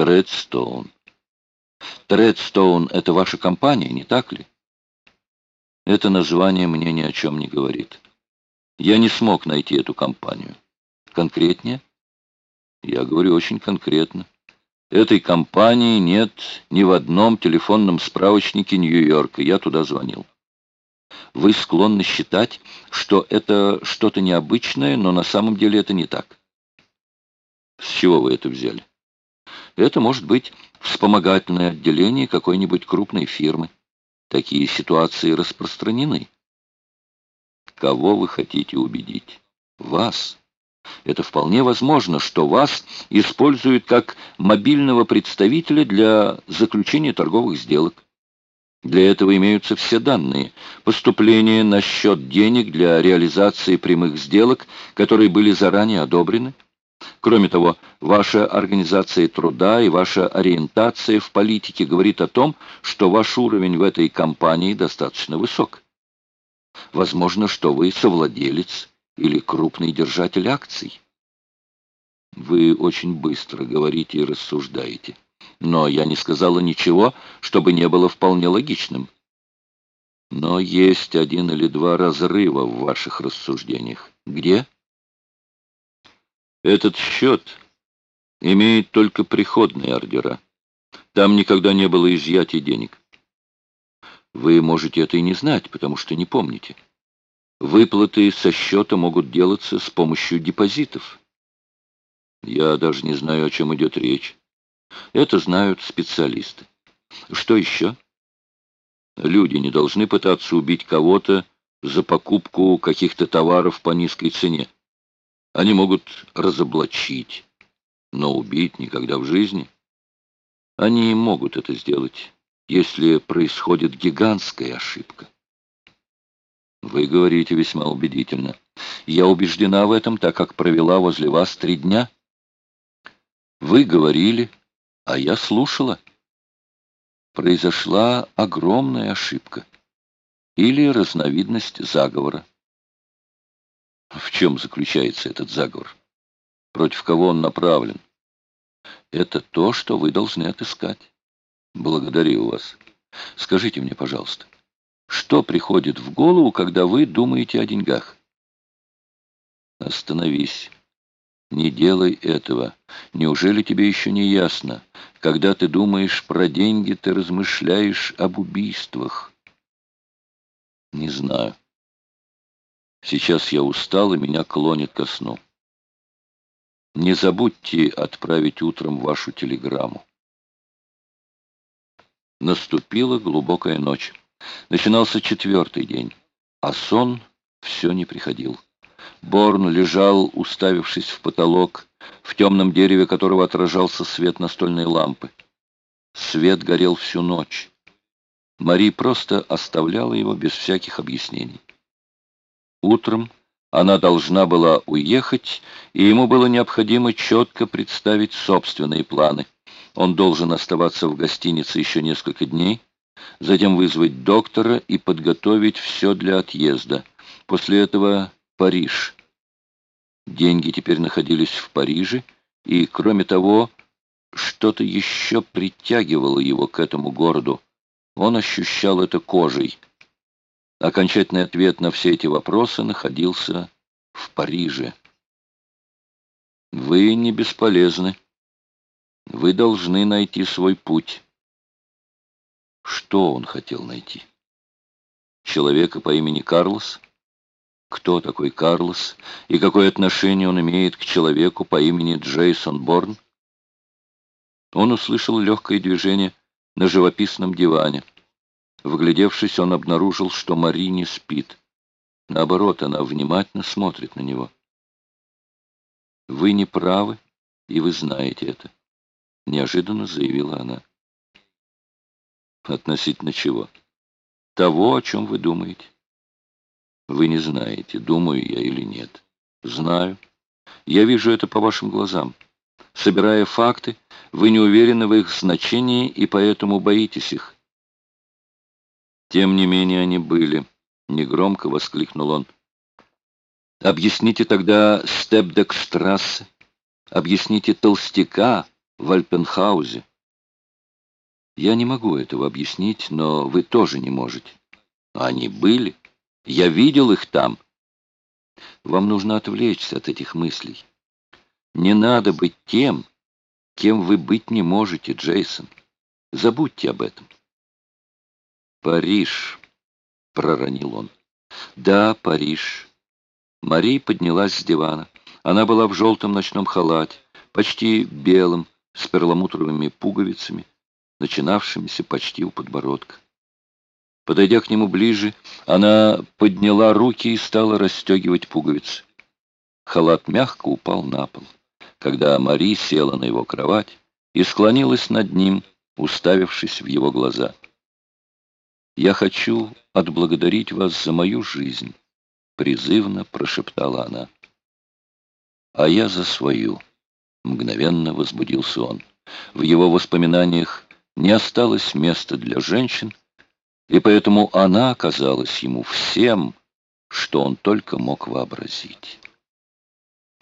Тредстоун. Тредстоун — это ваша компания, не так ли? Это название мне ни о чем не говорит. Я не смог найти эту компанию. Конкретнее? Я говорю очень конкретно. Этой компании нет ни в одном телефонном справочнике Нью-Йорка. Я туда звонил. Вы склонны считать, что это что-то необычное, но на самом деле это не так. С чего вы это взяли? Это может быть вспомогательное отделение какой-нибудь крупной фирмы. Такие ситуации распространены. Кого вы хотите убедить? Вас. Это вполне возможно, что вас используют как мобильного представителя для заключения торговых сделок. Для этого имеются все данные. Поступления на счет денег для реализации прямых сделок, которые были заранее одобрены. Кроме того, ваша организация труда и ваша ориентация в политике говорит о том, что ваш уровень в этой компании достаточно высок. Возможно, что вы совладелец или крупный держатель акций. Вы очень быстро говорите и рассуждаете. Но я не сказала ничего, чтобы не было вполне логичным. Но есть один или два разрыва в ваших рассуждениях. Где? Этот счет имеет только приходные ордера. Там никогда не было изъятия денег. Вы можете это и не знать, потому что не помните. Выплаты со счета могут делаться с помощью депозитов. Я даже не знаю, о чем идет речь. Это знают специалисты. Что еще? Люди не должны пытаться убить кого-то за покупку каких-то товаров по низкой цене. Они могут разоблачить, но убить никогда в жизни. Они могут это сделать, если происходит гигантская ошибка. Вы говорите весьма убедительно. Я убеждена в этом, так как провела возле вас три дня. Вы говорили, а я слушала. Произошла огромная ошибка. Или разновидность заговора. В чем заключается этот заговор? Против кого он направлен? Это то, что вы должны отыскать. Благодарю вас. Скажите мне, пожалуйста, что приходит в голову, когда вы думаете о деньгах? Остановись. Не делай этого. Неужели тебе еще не ясно? Когда ты думаешь про деньги, ты размышляешь об убийствах. Не знаю. Сейчас я устал, и меня клонит ко сну. Не забудьте отправить утром вашу телеграмму. Наступила глубокая ночь. Начинался четвертый день, а сон все не приходил. Борн лежал, уставившись в потолок, в темном дереве которого отражался свет настольной лампы. Свет горел всю ночь. Мари просто оставляла его без всяких объяснений. Утром она должна была уехать, и ему было необходимо четко представить собственные планы. Он должен оставаться в гостинице еще несколько дней, затем вызвать доктора и подготовить все для отъезда. После этого Париж. Деньги теперь находились в Париже, и, кроме того, что-то еще притягивало его к этому городу. Он ощущал это кожей. Окончательный ответ на все эти вопросы находился в Париже. Вы не бесполезны. Вы должны найти свой путь. Что он хотел найти? Человека по имени Карлос? Кто такой Карлос и какое отношение он имеет к человеку по имени Джейсон Борн? Он услышал легкое движение на живописном диване. Вглядевшись, он обнаружил, что Мари не спит. Наоборот, она внимательно смотрит на него. «Вы не правы, и вы знаете это», — неожиданно заявила она. Относительно чего? Того, о чем вы думаете. Вы не знаете, думаю я или нет. Знаю. Я вижу это по вашим глазам. Собирая факты, вы не уверены в их значении и поэтому боитесь их. Тем не менее они были. Негромко воскликнул он. Объясните тогда Степдекстрассе. Объясните толстяка, в Альпенхаузе. Я не могу этого объяснить, но вы тоже не можете. Они были. Я видел их там. Вам нужно отвлечься от этих мыслей. Не надо быть тем, кем вы быть не можете, Джейсон. Забудьте об этом. Париж, проронил он. Да, Париж. Мари поднялась с дивана. Она была в желтом ночном халате, почти белом, с перламутровыми пуговицами, начинавшимися почти у подбородка. Подойдя к нему ближе, она подняла руки и стала расстегивать пуговицы. Халат мягко упал на пол, когда Мари села на его кровать и склонилась над ним, уставившись в его глаза. «Я хочу отблагодарить вас за мою жизнь», — призывно прошептала она. «А я за свою», — мгновенно возбудился он. В его воспоминаниях не осталось места для женщин, и поэтому она оказалась ему всем, что он только мог вообразить.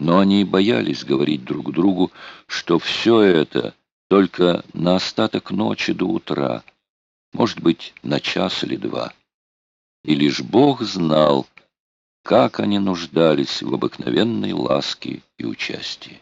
Но они боялись говорить друг другу, что все это только на остаток ночи до утра, может быть, на час или два. И лишь Бог знал, как они нуждались в обыкновенной ласке и участии.